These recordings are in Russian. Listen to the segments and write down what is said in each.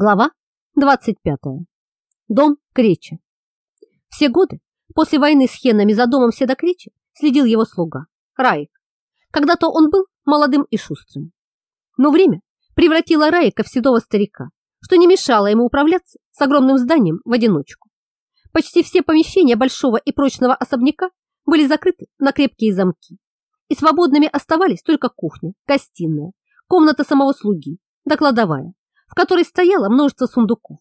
Глава 25. Дом Кречи. Все годы после войны с хенами за домом Седа Кречи следил его слуга, Раик. Когда-то он был молодым и шустрым. Но время превратило Раика в седого старика, что не мешало ему управляться с огромным зданием в одиночку. Почти все помещения большого и прочного особняка были закрыты на крепкие замки, и свободными оставались только кухня, гостиная, комната самого слуги да кладовая в которой стояло множество сундуков.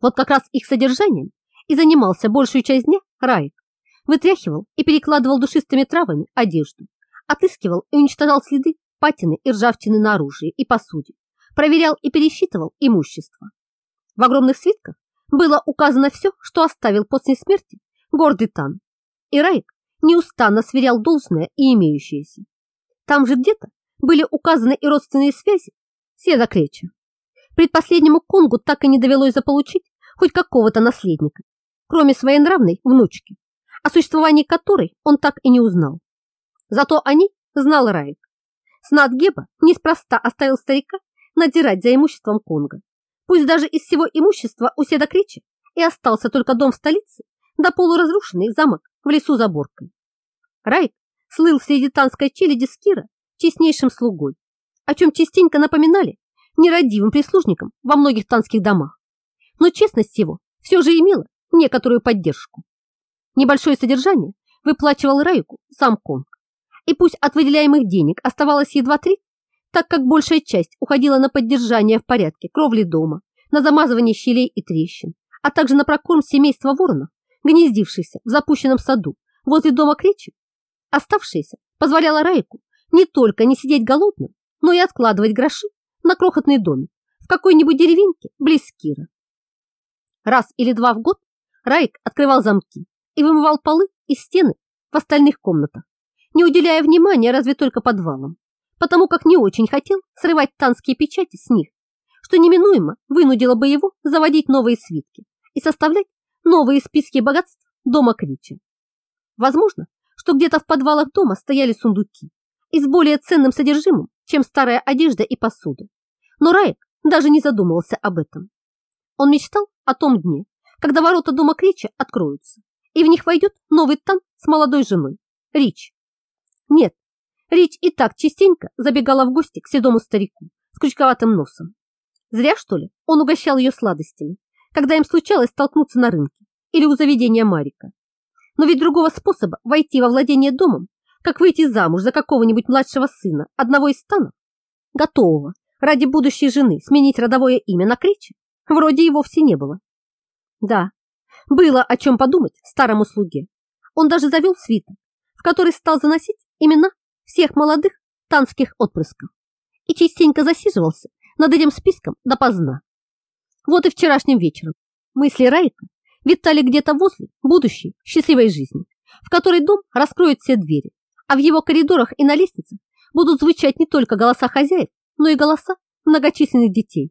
Вот как раз их содержанием и занимался большую часть дня Раик. Вытряхивал и перекладывал душистыми травами одежду, отыскивал и уничтожал следы патины и ржавчины на оружии и посуде, проверял и пересчитывал имущество. В огромных свитках было указано все, что оставил после смерти гордый Тан, и Раик неустанно сверял должное и имеющееся. Там же где-то были указаны и родственные связи Седа Креча. Предпоследнему Конгу так и не довелось заполучить хоть какого-то наследника, кроме своей нравной внучки, о существовании которой он так и не узнал. Зато они знал Раик. Снат Геба неспроста оставил старика надирать за имуществом Конга. Пусть даже из всего имущества у Седа Крича и остался только дом в столице, да полуразрушенный замок в лесу за Боркой. Райк слыл среди танской челяди Скира честнейшим слугой, о чем частенько напоминали нерадивым прислужником во многих танских домах. Но честность его все же имела некоторую поддержку. Небольшое содержание выплачивал Райку сам Конг. И пусть от выделяемых денег оставалось едва три, так как большая часть уходила на поддержание в порядке кровли дома, на замазывание щелей и трещин, а также на прокорм семейства воронов, гнездившихся в запущенном саду возле дома Кречи, оставшееся позволяло Райку не только не сидеть голодным, но и откладывать гроши на крохотный домик в какой-нибудь деревеньке близ Кира. Раз или два в год Райк открывал замки и вымывал полы и стены в остальных комнатах, не уделяя внимания разве только подвалам, потому как не очень хотел срывать танские печати с них, что неминуемо вынудило бы его заводить новые свитки и составлять новые списки богатств дома Кричи. Возможно, что где-то в подвалах дома стояли сундуки и с более ценным содержимым, чем старая одежда и посуда. Но Раек даже не задумывался об этом. Он мечтал о том дне, когда ворота дома Крича откроются, и в них войдет новый Тан с молодой женой, Рич. Нет, Рич и так частенько забегала в гости к седому старику с крючковатым носом. Зря, что ли, он угощал ее сладостями, когда им случалось столкнуться на рынке или у заведения Марика. Но ведь другого способа войти во владение домом как выйти замуж за какого-нибудь младшего сына одного из станов, готового ради будущей жены сменить родовое имя на Кричи, вроде и вовсе не было. Да, было о чем подумать старому слуге. Он даже завел свиток, в который стал заносить имена всех молодых танских отпрысков и частенько засиживался над этим списком допоздна. Вот и вчерашним вечером мысли Райка витали где-то возле будущей счастливой жизни, в которой дом раскроет все двери а в его коридорах и на лестницах будут звучать не только голоса хозяев, но и голоса многочисленных детей.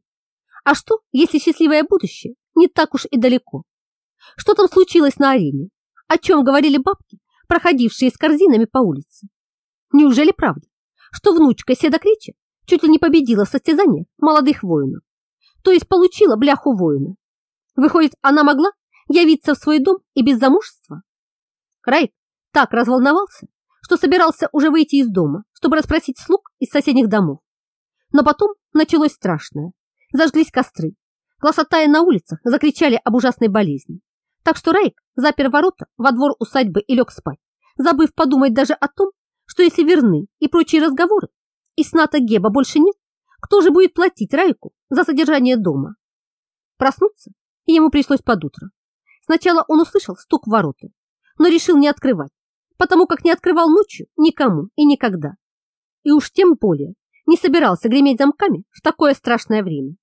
А что, если счастливое будущее не так уж и далеко? Что там случилось на арене? О чем говорили бабки, проходившие с корзинами по улице? Неужели правда, что внучка Седа Крича чуть ли не победила в состязаниях молодых воинов? То есть получила бляху воина? Выходит, она могла явиться в свой дом и без замужества? Райк так разволновался, что собирался уже выйти из дома, чтобы расспросить слуг из соседних домов. Но потом началось страшное. Зажглись костры. Глашатая на улицах закричали об ужасной болезни. Так что Рейк запер ворота во двор усадьбы и лег спать, забыв подумать даже о том, что если верны и прочие разговоры, и сната Геба больше нет, кто же будет платить Райку за содержание дома? Проснуться ему пришлось под утро. Сначала он услышал стук в ворота, но решил не открывать, потому как не открывал ночью никому и никогда. И уж тем более не собирался греметь замками в такое страшное время.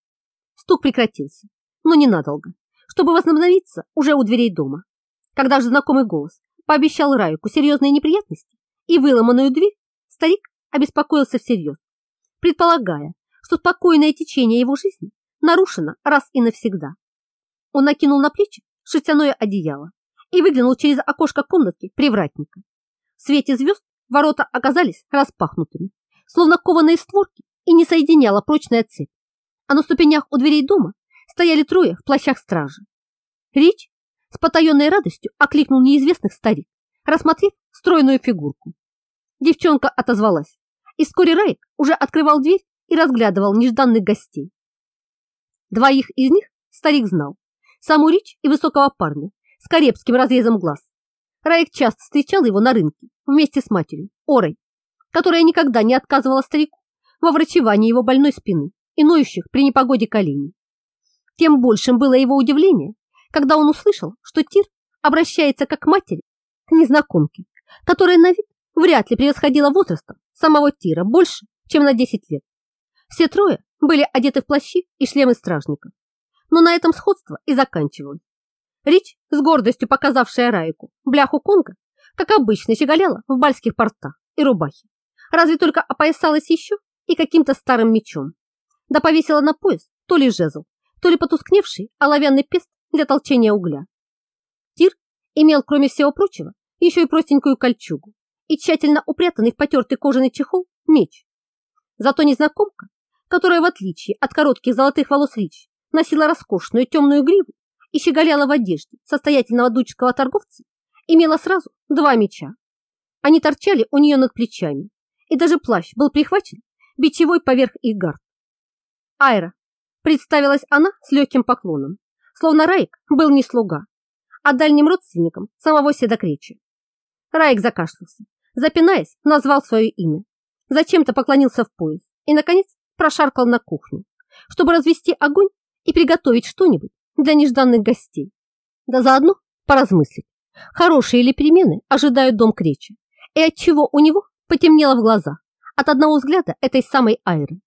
Стук прекратился, но ненадолго, чтобы возобновиться уже у дверей дома. Когда же знакомый голос пообещал Райку серьезные неприятности и выломанную дверь, старик обеспокоился всерьез, предполагая, что спокойное течение его жизни нарушено раз и навсегда. Он накинул на плечи шерстяное одеяло и выглянул через окошко комнатки привратника. В свете звезд ворота оказались распахнутыми, словно кованые створки, и не соединяла прочная цепь. а на ступенях у дверей дома стояли трое в плащах стражи. Рич с потаенной радостью окликнул неизвестных старик, рассмотрев стройную фигурку. Девчонка отозвалась, и вскоре Райк уже открывал дверь и разглядывал нежданных гостей. Двоих из них старик знал, саму Рич и высокого парня с каребским разрезом глаз. Райк часто встречал его на рынке вместе с матерью, Орой, которая никогда не отказывала старику во врачевании его больной спины и ноющих при непогоде коленей. Тем большим было его удивление, когда он услышал, что Тир обращается как к матери, к незнакомке, которая на вид вряд ли превосходила возрастом самого Тира больше, чем на 10 лет. Все трое были одеты в плащи и шлемы стражников, но на этом сходство и заканчивалось. Рич, с гордостью показавшая Райку бляху Конга, как обычно щеголяла в бальских портах и рубахе, разве только опоясалась еще и каким-то старым мечом, да повесила на пояс то ли жезл, то ли потускневший оловянный пест для толчения угля. Тир имел, кроме всего прочего, еще и простенькую кольчугу и тщательно упрятанный в потертый кожаный чехол меч. Зато незнакомка, которая, в отличие от коротких золотых волос Рич, носила роскошную темную гриву и щеголяла в одежде состоятельного дучского торговца, имела сразу два меча. Они торчали у нее над плечами, и даже плащ был прихвачен бичевой поверх их гард. Айра, представилась она с легким поклоном, словно Райк был не слуга, а дальним родственником самого Седокречи. Райк закашлялся, запинаясь, назвал свое имя, зачем-то поклонился в пояс и, наконец, прошаркал на кухню, чтобы развести огонь и приготовить что-нибудь для нежданных гостей. Да заодно поразмыслить, хорошие ли перемены ожидают дом Кречи и отчего у него потемнело в глазах от одного взгляда этой самой Айры.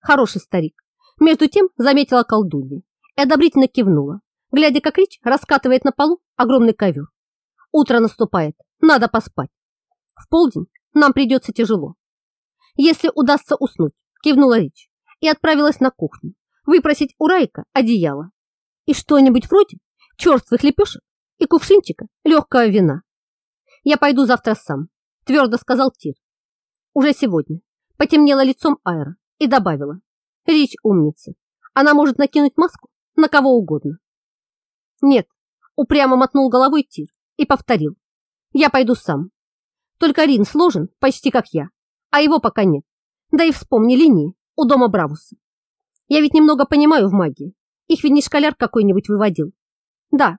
Хороший старик. Между тем заметила колдунья и одобрительно кивнула, глядя, как Рич раскатывает на полу огромный ковер. Утро наступает, надо поспать. В полдень нам придется тяжело. Если удастся уснуть, кивнула Рич и отправилась на кухню выпросить у Райка одеяло и что-нибудь вроде черствых лепешек и кувшинчика легкого вина. Я пойду завтра сам, твердо сказал Тир. Уже сегодня потемнело лицом Айра и добавила. Рич умница. Она может накинуть маску на кого угодно. Нет, упрямо мотнул головой Тир и повторил. Я пойду сам. Только Рин сложен почти как я, а его пока нет. Да и вспомни линии у дома Бравуса. Я ведь немного понимаю в магии. Их ведь не школяр какой-нибудь выводил. Да,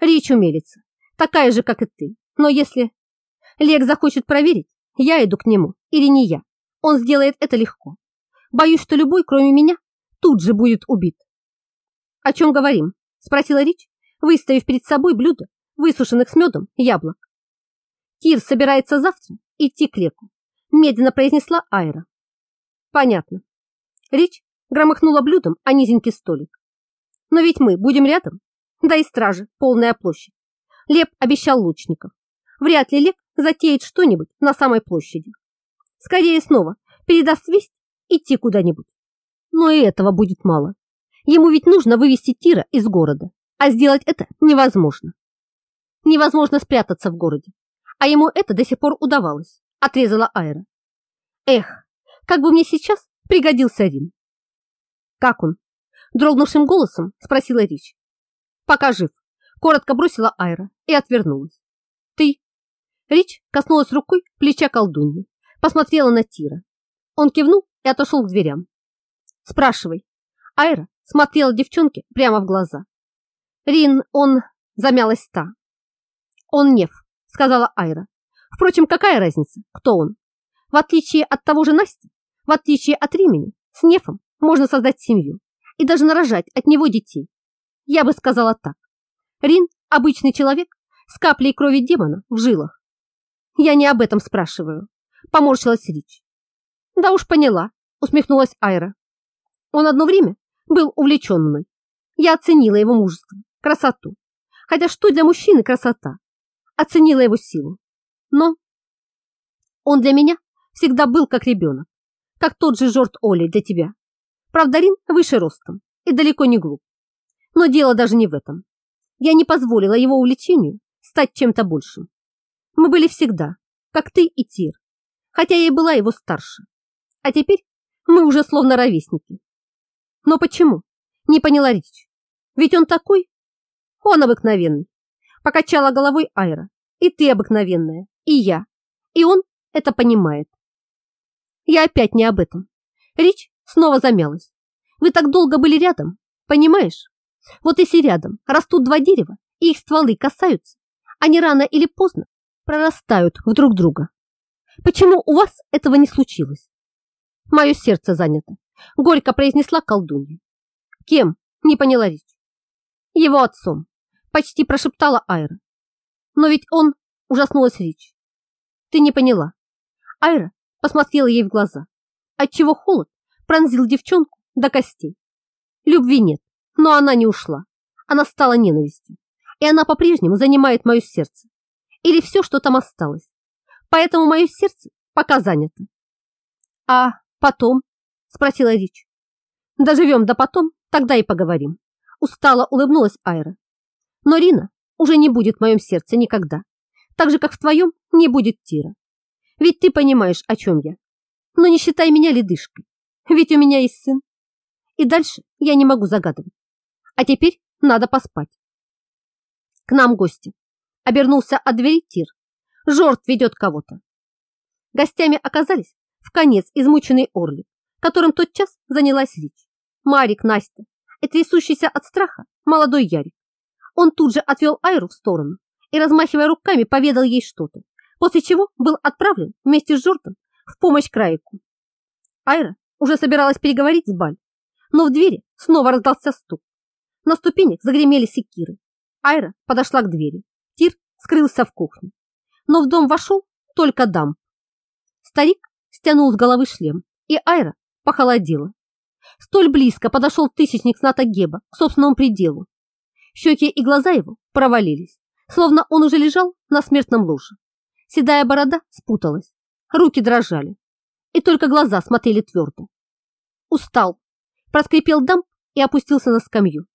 Рич умелица, такая же, как и ты. Но если Лек захочет проверить, я иду к нему или не я, он сделает это легко. Боюсь, что любой, кроме меня, тут же будет убит. О чем говорим? Спросила Рич, выставив перед собой блюдо высушенных с медом яблок. Кир собирается завтра идти к Леку, медленно произнесла Айра. Понятно. Рич громыхнула блюдом о низенький столик. Но ведь мы будем рядом, да и стражи, полная площадь. Леп обещал лучников. Вряд ли Лек затеет что-нибудь на самой площади. Скорее снова передаст весть идти куда-нибудь. Но и этого будет мало. Ему ведь нужно вывести Тира из города, а сделать это невозможно. Невозможно спрятаться в городе, а ему это до сих пор удавалось, отрезала Айра. Эх, как бы мне сейчас пригодился Рин. Как он? Дрогнувшим голосом спросила Рич. Пока жив, коротко бросила Айра и отвернулась. Ты? Рич коснулась рукой плеча колдуньи, посмотрела на Тира. Он кивнул и отошел к дверям. Спрашивай. Айра смотрела девчонке прямо в глаза. Рин, он... Замялась та. Он Нев, сказала Айра. Впрочем, какая разница, кто он? В отличие от того же Насти, в отличие от Римени, с Нефом можно создать семью и даже нарожать от него детей. Я бы сказала так. Рин – обычный человек с каплей крови демона в жилах. Я не об этом спрашиваю. Поморщилась Рич. Да уж поняла, усмехнулась Айра. Он одно время был увлечен мной. Я оценила его мужество, красоту. Хотя что для мужчины красота? Оценила его силу. Но он для меня всегда был как ребенок, как тот же Жорт Оли для тебя. Правда, Рин выше ростом и далеко не глуп. Но дело даже не в этом. Я не позволила его увлечению стать чем-то большим. Мы были всегда, как ты и Тир, хотя я и была его старше. А теперь мы уже словно ровесники. Но почему? Не поняла Рич. Ведь он такой? Он обыкновенный. Покачала головой Айра. И ты обыкновенная, и я. И он это понимает. Я опять не об этом. Рич снова замялась. Вы так долго были рядом, понимаешь? Вот если рядом растут два дерева, и их стволы касаются, они рано или поздно прорастают в друг друга. Почему у вас этого не случилось? Мое сердце занято, горько произнесла колдунья. Кем? Не поняла Рич. Его отцом, почти прошептала Айра. Но ведь он ужаснулась Рич. Ты не поняла. Айра посмотрела ей в глаза, отчего холод пронзил девчонку до костей. Любви нет, но она не ушла. Она стала ненавистью, и она по-прежнему занимает мое сердце. Или все, что там осталось. Поэтому мое сердце пока занято. А потом? Спросила Рич. Доживем до потом, тогда и поговорим. Устало улыбнулась Айра. Но Рина уже не будет в моем сердце никогда. Так же, как в твоем, не будет Тира. Ведь ты понимаешь, о чем я. Но не считай меня ледышкой. Ведь у меня есть сын. И дальше я не могу загадывать. А теперь надо поспать. К нам гости. Обернулся от двери Тир. Жорт ведет кого-то. Гостями оказались в конец измученный Орлик, которым тот час занялась Рич. Марик, Настя и трясущийся от страха молодой Ярик. Он тут же отвел Айру в сторону и, размахивая руками, поведал ей что-то, после чего был отправлен вместе с Жортом в помощь Краику. Айра уже собиралась переговорить с Баль, но в двери снова раздался стук. На ступенях загремели секиры. Айра подошла к двери. Тир скрылся в кухне. Но в дом вошел только дам. Старик стянул с головы шлем, и Айра похолодела. Столь близко подошел тысячник Сната Геба к собственному пределу. Щеки и глаза его провалились, словно он уже лежал на смертном ложе. Седая борода спуталась, руки дрожали, и только глаза смотрели твердо. Устал, проскрипел дам и опустился на скамью.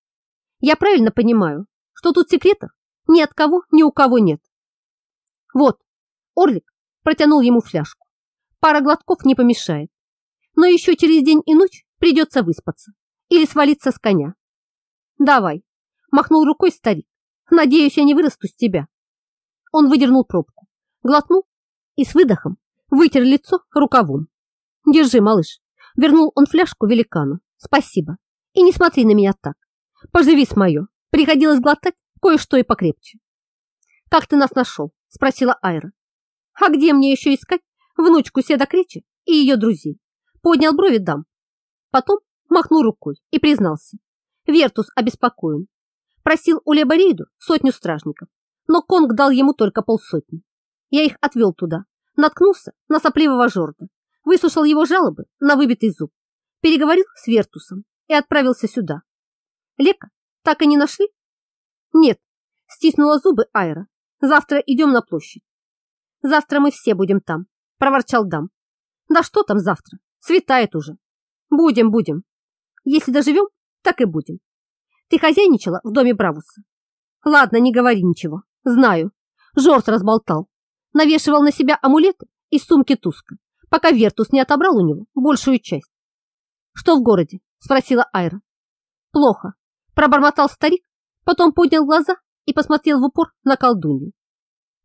Я правильно понимаю, что тут секретов ни от кого, ни у кого нет. Вот, Орлик протянул ему фляжку. Пара глотков не помешает. Но еще через день и ночь придется выспаться или свалиться с коня. Давай, махнул рукой старик. Надеюсь, я не вырасту с тебя. Он выдернул пробку, глотнул и с выдохом вытер лицо рукавом. Держи, малыш. Вернул он фляжку великану. Спасибо. И не смотри на меня так. Поживи с мое. Приходилось глотать кое-что и покрепче. Как ты нас нашел? Спросила Айра. А где мне еще искать внучку Седа Кричи и ее друзей? Поднял брови дам. Потом махнул рукой и признался. Вертус обеспокоен. Просил у Лебариду сотню стражников, но Конг дал ему только полсотни. Я их отвел туда, наткнулся на сопливого Жорда, выслушал его жалобы на выбитый зуб, переговорил с Вертусом и отправился сюда. Лека так и не нашли? Нет, стиснула зубы Айра. Завтра идем на площадь. Завтра мы все будем там, проворчал Дам. Да что там завтра? Светает уже. Будем, будем. Если доживем, так и будем. Ты хозяйничала в доме Бравуса? Ладно, не говори ничего. Знаю. Жорт разболтал. Навешивал на себя амулеты из сумки Туска, пока Вертус не отобрал у него большую часть. Что в городе? Спросила Айра. Плохо. Пробормотал старик, потом поднял глаза и посмотрел в упор на колдунью.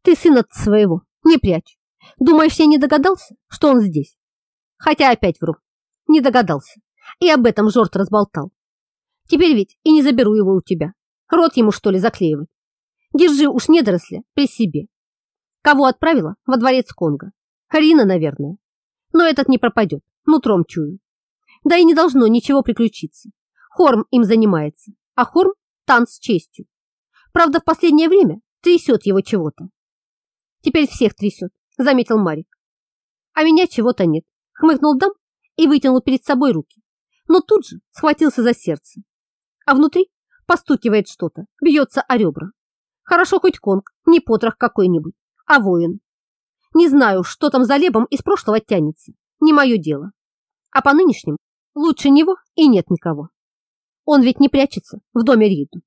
Ты сына своего не прячь. Думаешь, я не догадался, что он здесь? Хотя опять вру. Не догадался. И об этом Жорт разболтал. Теперь ведь и не заберу его у тебя. Рот ему, что ли, заклеивать? Держи уж недоросля при себе. Кого отправила во дворец Конга? Рина, наверное. Но этот не пропадет, нутром чую. Да и не должно ничего приключиться. Хорм им занимается, а Хорм – танц с честью. Правда, в последнее время трясет его чего-то. Теперь всех трясет, заметил Марик. А меня чего-то нет, хмыкнул Дам и вытянул перед собой руки. Но тут же схватился за сердце а внутри постукивает что-то, бьется о ребра. Хорошо хоть конг, не потрох какой-нибудь, а воин. Не знаю, что там за лебом из прошлого тянется, не мое дело. А по нынешним лучше него и нет никого. Он ведь не прячется в доме Риду.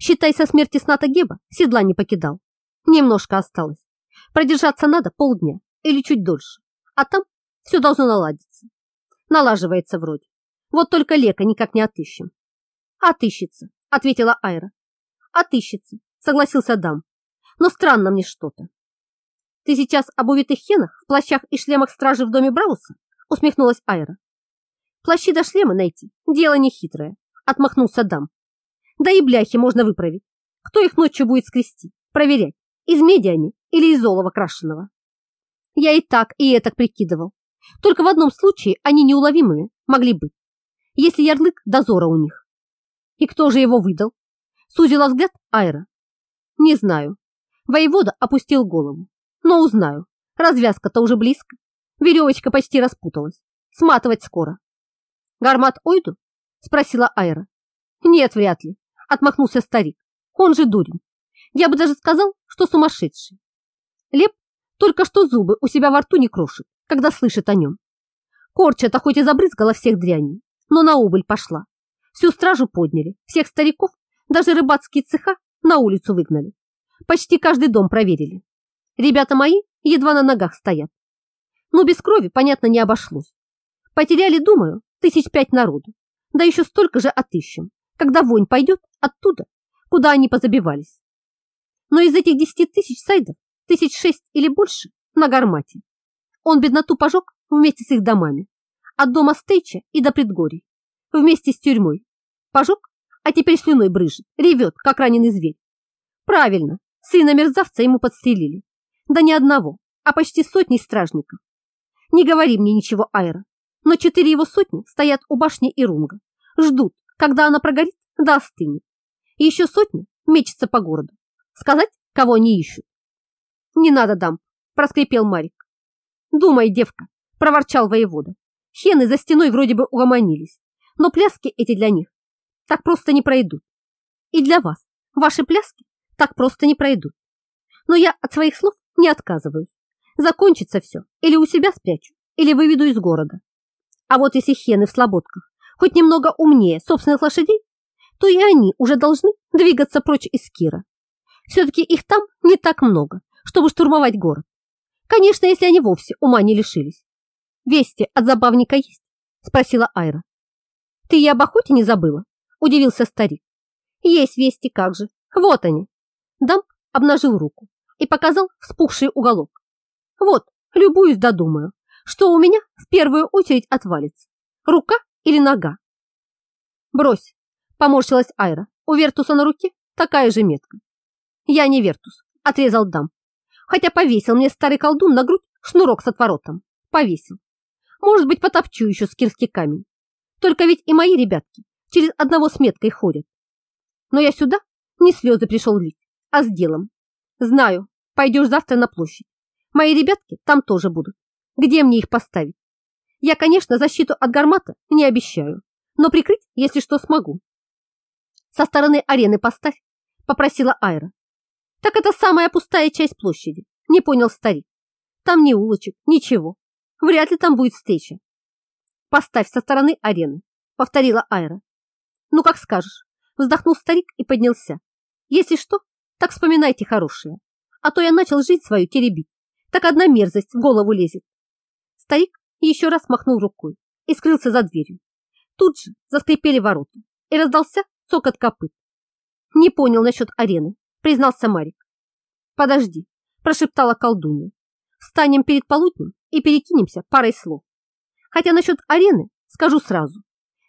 Считай, со смерти сната Геба седла не покидал. Немножко осталось. Продержаться надо полдня или чуть дольше. А там все должно наладиться. Налаживается вроде. Вот только Лека никак не отыщем. Отыщется, ответила Айра. Отыщется, согласился Дам. Но странно мне что-то. Ты сейчас об увитых хенах в плащах и шлемах стражи в доме Брауса? Усмехнулась Айра. Плащи до шлема найти – дело нехитрое, отмахнулся Дам. Да и бляхи можно выправить. Кто их ночью будет скрести, проверять, из меди они или из золова крашеного? Я и так, и это прикидывал. Только в одном случае они неуловимыми могли быть, если ярлык дозора у них. И кто же его выдал? Сузила взгляд Айра. Не знаю. Воевода опустил голову. Но узнаю. Развязка-то уже близко. Веревочка почти распуталась. Сматывать скоро. Гармат Ойду? Спросила Айра. Нет, вряд ли. Отмахнулся старик. Он же дурень. Я бы даже сказал, что сумасшедший. Леп только что зубы у себя во рту не крошит, когда слышит о нем. Корча-то хоть и забрызгала всех дряней, но на убыль пошла. Всю стражу подняли, всех стариков, даже рыбацкие цеха на улицу выгнали. Почти каждый дом проверили. Ребята мои едва на ногах стоят. Но без крови, понятно, не обошлось. Потеряли, думаю, тысяч пять народу. Да еще столько же отыщем, когда вонь пойдет оттуда, куда они позабивались. Но из этих десяти тысяч сайдов тысяч шесть или больше на гармате. Он бедноту пожег вместе с их домами, от дома Стейча и до предгорий, вместе с тюрьмой. Пожег, а теперь слюной брыжет, ревет, как раненый зверь. Правильно, сына мерзавца ему подстрелили. Да не одного, а почти сотни стражников. Не говори мне ничего, Айра, но четыре его сотни стоят у башни Ирунга, ждут, когда она прогорит, да остынет. И еще сотни мечется по городу. Сказать, кого они ищут? Не надо, дам, проскрипел Марик. Думай, девка, проворчал воевода. Хены за стеной вроде бы угомонились, но пляски эти для них так просто не пройдут. И для вас ваши пляски так просто не пройдут. Но я от своих слов не отказываюсь. Закончится все, или у себя спрячу, или выведу из города. А вот если хены в слободках хоть немного умнее собственных лошадей, то и они уже должны двигаться прочь из Кира. Все-таки их там не так много, чтобы штурмовать город. Конечно, если они вовсе ума не лишились. Вести от забавника есть? Спросила Айра. Ты и об охоте не забыла? Удивился старик. Есть вести, как же. Вот они. Дамп обнажил руку и показал вспухший уголок. Вот, любуюсь да думаю, что у меня в первую очередь отвалится. Рука или нога? Брось, поморщилась Айра. У Вертуса на руке такая же метка. Я не Вертус, отрезал Дам. Хотя повесил мне старый колдун на грудь шнурок с отворотом. Повесил. Может быть, потопчу еще скирский камень. Только ведь и мои ребятки через одного с меткой ходят. Но я сюда не слезы пришел лить, а с делом. Знаю, пойдешь завтра на площадь. Мои ребятки там тоже будут. Где мне их поставить? Я, конечно, защиту от гармата не обещаю, но прикрыть, если что, смогу. Со стороны арены поставь, попросила Айра. Так это самая пустая часть площади, не понял старик. Там ни улочек, ничего. Вряд ли там будет встреча. Поставь со стороны арены, повторила Айра. Ну, как скажешь, вздохнул старик и поднялся. Если что, так вспоминайте хорошее, а то я начал жить свою теребить. Так одна мерзость в голову лезет. Старик еще раз махнул рукой и скрылся за дверью. Тут же заскрипели ворота и раздался цокот копыт. Не понял насчет арены, признался Марик. Подожди, прошептала колдунья. Встанем перед полуднем и перекинемся парой слов. Хотя насчет арены скажу сразу.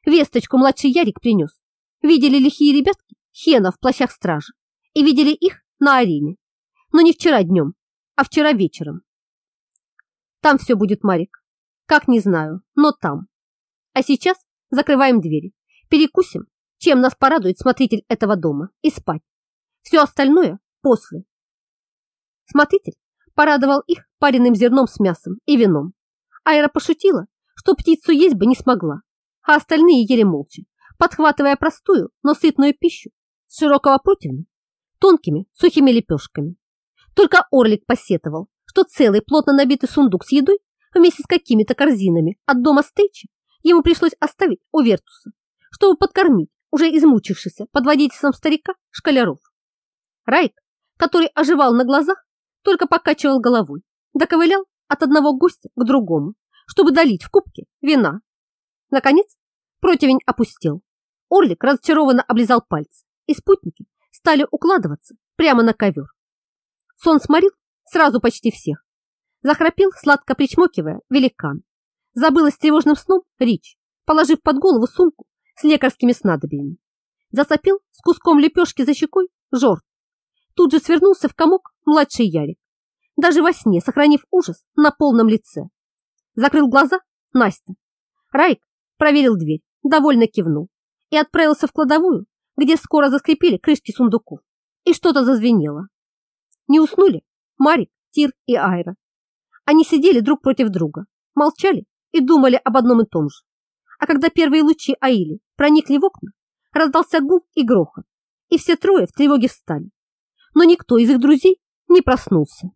Весточку младший Ярик принес. Видели лихие ребятки Хена в плащах стражи и видели их на арене. Но не вчера днем, а вчера вечером. Там все будет, Марик. Как не знаю, но там. А сейчас закрываем двери, перекусим, чем нас порадует смотритель этого дома, и спать. Все остальное после. Смотритель порадовал их пареным зерном с мясом и вином. Айра пошутила, что птицу есть бы не смогла, а остальные ели молча, подхватывая простую, но сытную пищу широкого противня тонкими сухими лепешками. Только Орлик посетовал, что целый плотно набитый сундук с едой вместе с какими-то корзинами от дома Стейча ему пришлось оставить у Вертуса, чтобы подкормить уже измучившихся под водительством старика школяров. Райк, который оживал на глазах, только покачивал головой, доковылял от одного гостя к другому, чтобы долить в кубке вина. Наконец, Противень опустел. Орлик разочарованно облизал пальцы, и спутники стали укладываться прямо на ковер. Сон сморил сразу почти всех. Захрапел, сладко причмокивая, великан. Забылась тревожным сном Рич, положив под голову сумку с лекарскими снадобьями. Засопел с куском лепешки за щекой Жорт. Тут же свернулся в комок младший Ярик, даже во сне сохранив ужас на полном лице. Закрыл глаза Настя. Райк проверил дверь, довольно кивнул и отправился в кладовую, где скоро заскрипели крышки сундуков, и что-то зазвенело. Не уснули Марик, Тир и Айра. Они сидели друг против друга, молчали и думали об одном и том же. А когда первые лучи Аили проникли в окна, раздался гул и грохот, и все трое в тревоге встали. Но никто из их друзей не проснулся.